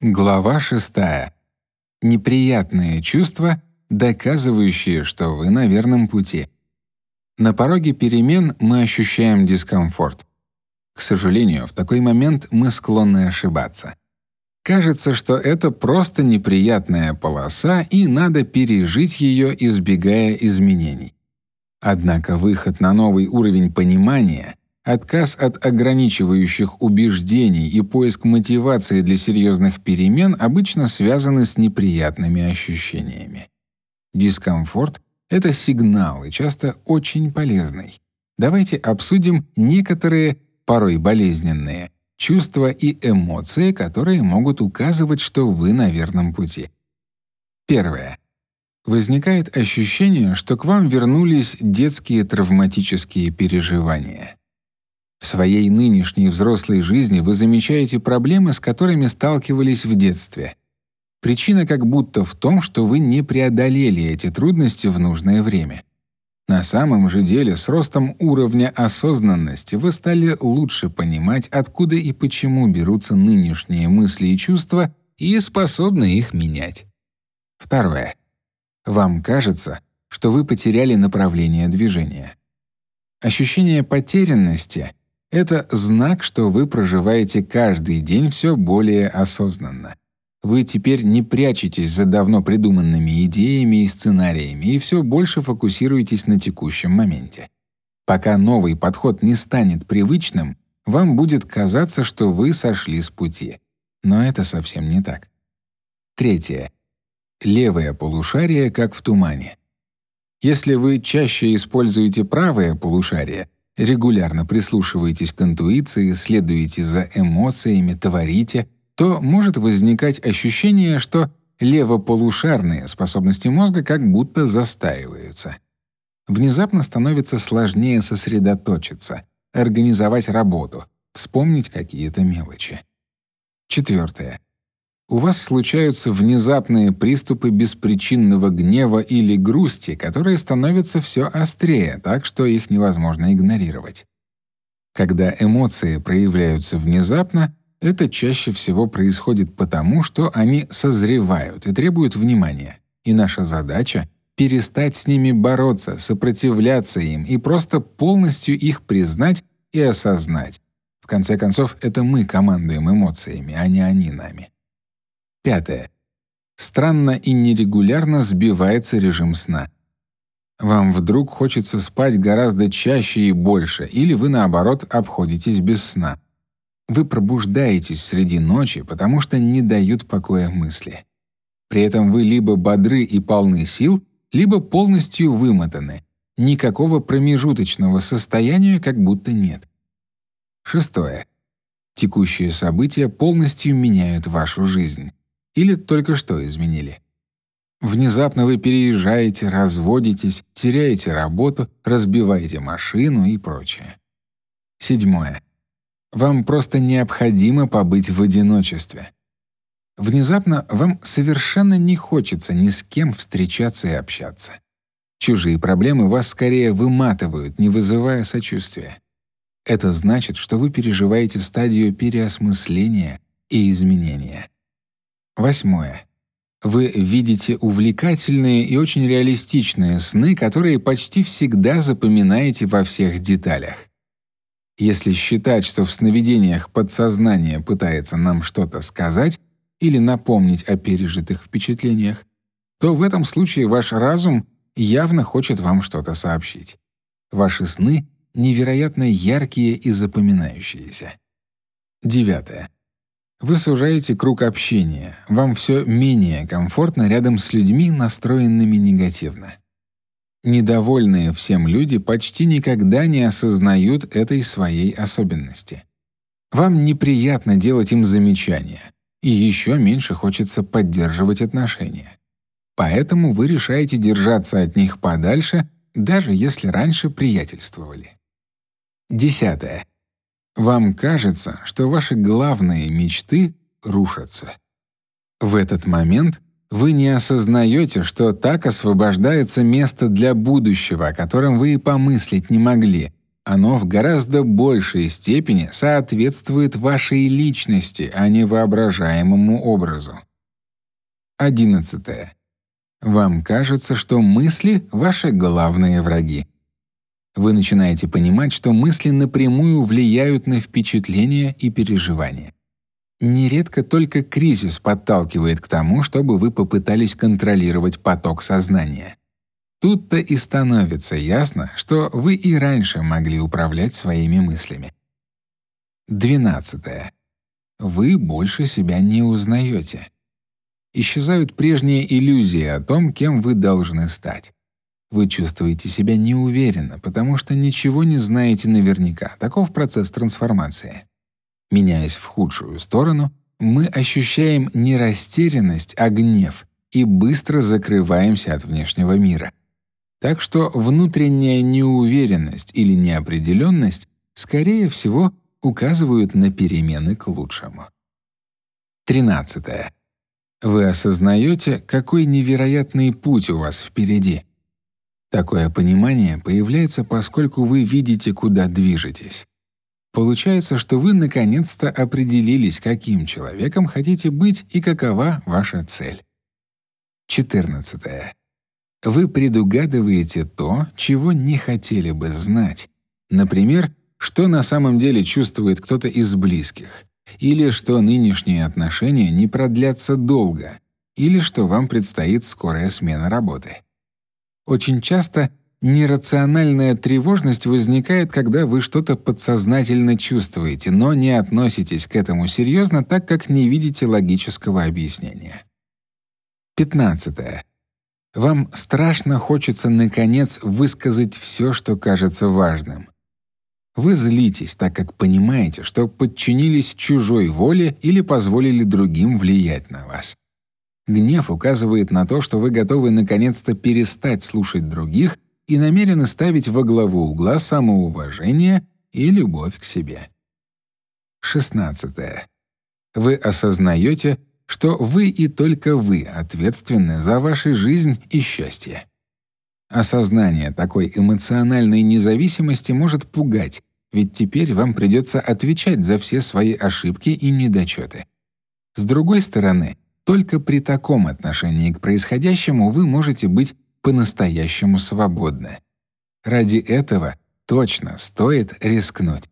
Глава 6. Неприятные чувства, доказывающие, что вы на верном пути. На пороге перемен мы ощущаем дискомфорт. К сожалению, в такой момент мы склонны ошибаться. Кажется, что это просто неприятная полоса, и надо пережить ее, избегая изменений. Однако выход на новый уровень понимания Отказ от ограничивающих убеждений и поиск мотивации для серьезных перемен обычно связаны с неприятными ощущениями. Дискомфорт это сигнал и часто очень полезный. Давайте обсудим некоторые, порой болезненные, чувства и эмоции, которые могут указывать, что вы на верном пути. Первое. Возникает ощущение, что к вам вернулись детские травматические переживания. В своей нынешней взрослой жизни вы замечаете проблемы, с которыми сталкивались в детстве. Причина как будто в том, что вы не преодолели эти трудности в нужное время. На самом же деле, с ростом уровня осознанности вы стали лучше понимать, откуда и почему берутся нынешние мысли и чувства, и способны их менять. Второе. Вам кажется, что вы потеряли направление движения. Ощущение потерянности это знак, что вы проживаете каждый день все более осознанно. Вы теперь не прячетесь за давно придуманными идеями и сценариями и все больше фокусируетесь на текущем моменте. Пока новый подход не станет привычным, вам будет казаться, что вы сошли с пути. Но это совсем не так. Третье. Левое полушарие как в тумане. Если вы чаще используете правое полушарие, регулярно прислушиваетесь к интуиции, следуете за эмоциями, творите, то может возникать ощущение, что левополушарные способности мозга как будто застаиваются. Внезапно становится сложнее сосредоточиться, организовать работу, вспомнить какие-то мелочи. Четвертое. У вас случаются внезапные приступы беспричинного гнева или грусти, которые становятся все острее, так что их невозможно игнорировать. Когда эмоции проявляются внезапно, это чаще всего происходит потому, что они созревают и требуют внимания. И наша задача перестать с ними бороться, сопротивляться им и просто полностью их признать и осознать. В конце концов, это мы командуем эмоциями, а не они нами. Пятое. Странно и нерегулярно сбивается режим сна. Вам вдруг хочется спать гораздо чаще и больше, или вы наоборот обходитесь без сна. Вы пробуждаетесь среди ночи, потому что не дают покоя мысли. При этом вы либо бодры и полны сил, либо полностью вымотаны. Никакого промежуточного состояния как будто нет. Шестое. Текущие события полностью меняют вашу жизнь или только что изменили. Внезапно вы переезжаете, разводитесь, теряете работу, разбиваете машину и прочее. Седьмое. Вам просто необходимо побыть в одиночестве. Внезапно вам совершенно не хочется ни с кем встречаться и общаться. Чужие проблемы вас скорее выматывают, не вызывая сочувствия. Это значит, что вы переживаете стадию переосмысления и изменения. Восьмое. Вы видите увлекательные и очень реалистичные сны, которые почти всегда запоминаете во всех деталях. Если считать, что в сновидениях подсознание пытается нам что-то сказать или напомнить о пережитых впечатлениях, то в этом случае ваш разум явно хочет вам что-то сообщить. Ваши сны невероятно яркие и запоминающиеся. Девятое. Вы сужаете круг общения. Вам все менее комфортно рядом с людьми, настроенными негативно. Недовольные всем люди почти никогда не осознают этой своей особенности. Вам неприятно делать им замечания, и еще меньше хочется поддерживать отношения. Поэтому вы решаете держаться от них подальше, даже если раньше приятельствовали. Десятое. Вам кажется, что ваши главные мечты рушатся. В этот момент вы не осознаете, что так освобождается место для будущего, о котором вы и помыслить не могли, Оно в гораздо большей степени соответствует вашей личности, а не воображаемому образу. 11. Вам кажется, что мысли — ваши главные враги. Вы начинаете понимать, что мысли напрямую влияют на впечатления и переживания. Нередко только кризис подталкивает к тому, чтобы вы попытались контролировать поток сознания. Тут-то и становится ясно, что вы и раньше могли управлять своими мыслями. 12. Вы больше себя не узнаете. Исчезают прежние иллюзии о том, кем вы должны стать. Вы чувствуете себя неуверенно, потому что ничего не знаете наверняка. Таков процесс трансформации. Меняясь в худшую сторону, мы ощущаем не растерянность, а гнев и быстро закрываемся от внешнего мира. Так что внутренняя неуверенность или неопределенность, скорее всего, указывают на перемены к лучшему. 13. Вы осознаете, какой невероятный путь у вас впереди. Такое понимание появляется, поскольку вы видите, куда движетесь. Получается, что вы наконец-то определились, каким человеком хотите быть и какова ваша цель. 14. Вы предугадываете то, чего не хотели бы знать. Например, что на самом деле чувствует кто-то из близких, или что нынешние отношения не продлятся долго, или что вам предстоит скорая смена работы. Очень часто нерациональная тревожность возникает, когда вы что-то подсознательно чувствуете, но не относитесь к этому серьезно, так как не видите логического объяснения. 15. Вам страшно хочется наконец высказать все, что кажется важным. Вы злитесь, так как понимаете, что подчинились чужой воле или позволили другим влиять на вас. Гнев указывает на то, что вы готовы наконец-то перестать слушать других и намерены ставить во главу угла самоуважение и любовь к себе. 16. Вы осознаете, что вы и только вы ответственны за вашу жизнь и счастье. Осознание такой эмоциональной независимости может пугать, ведь теперь вам придется отвечать за все свои ошибки и недочеты. С другой стороны, только при таком отношении к происходящему вы можете быть по-настоящему свободны. Ради этого точно стоит рискнуть.